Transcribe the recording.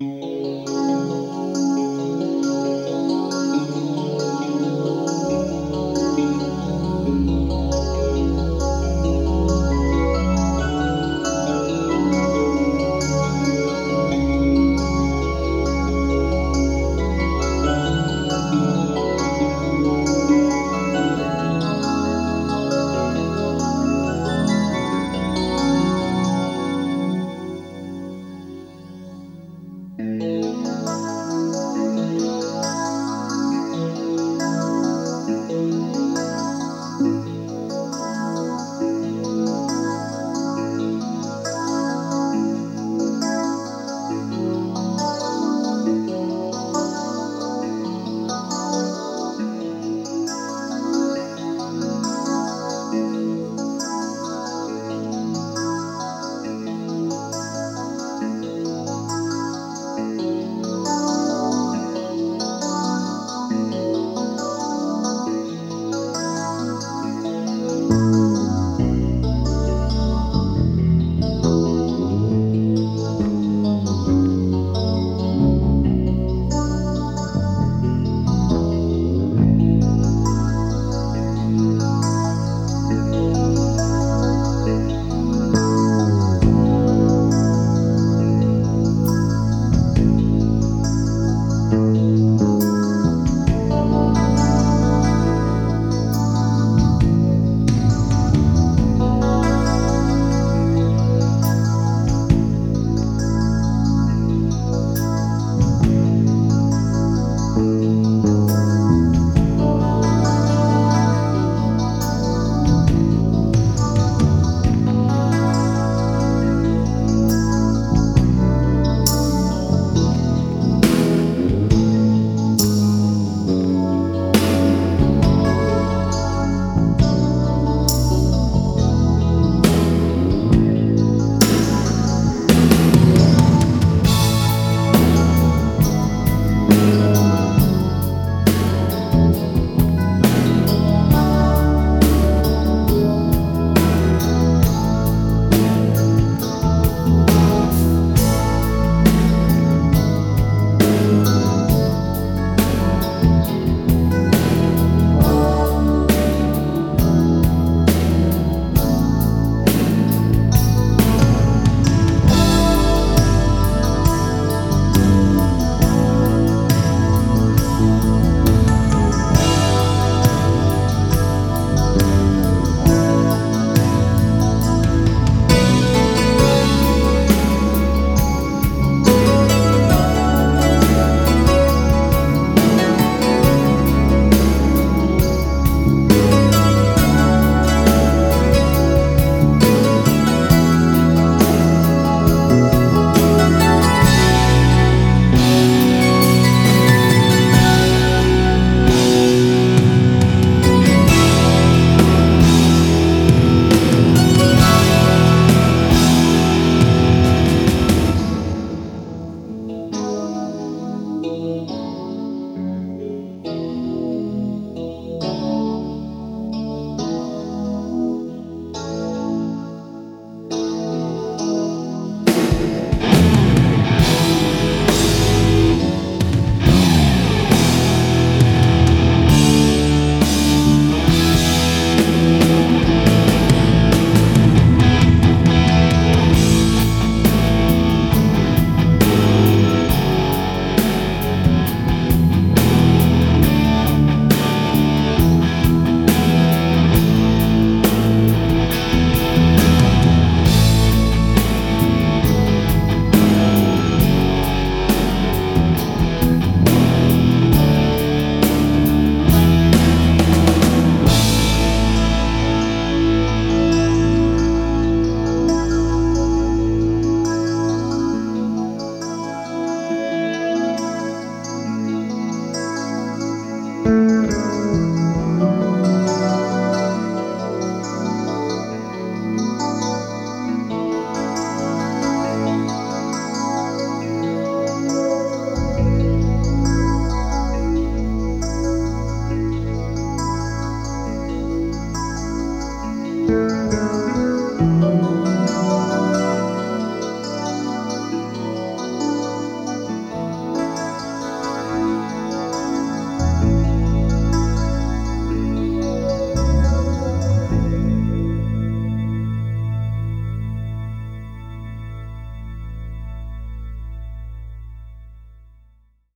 Oh.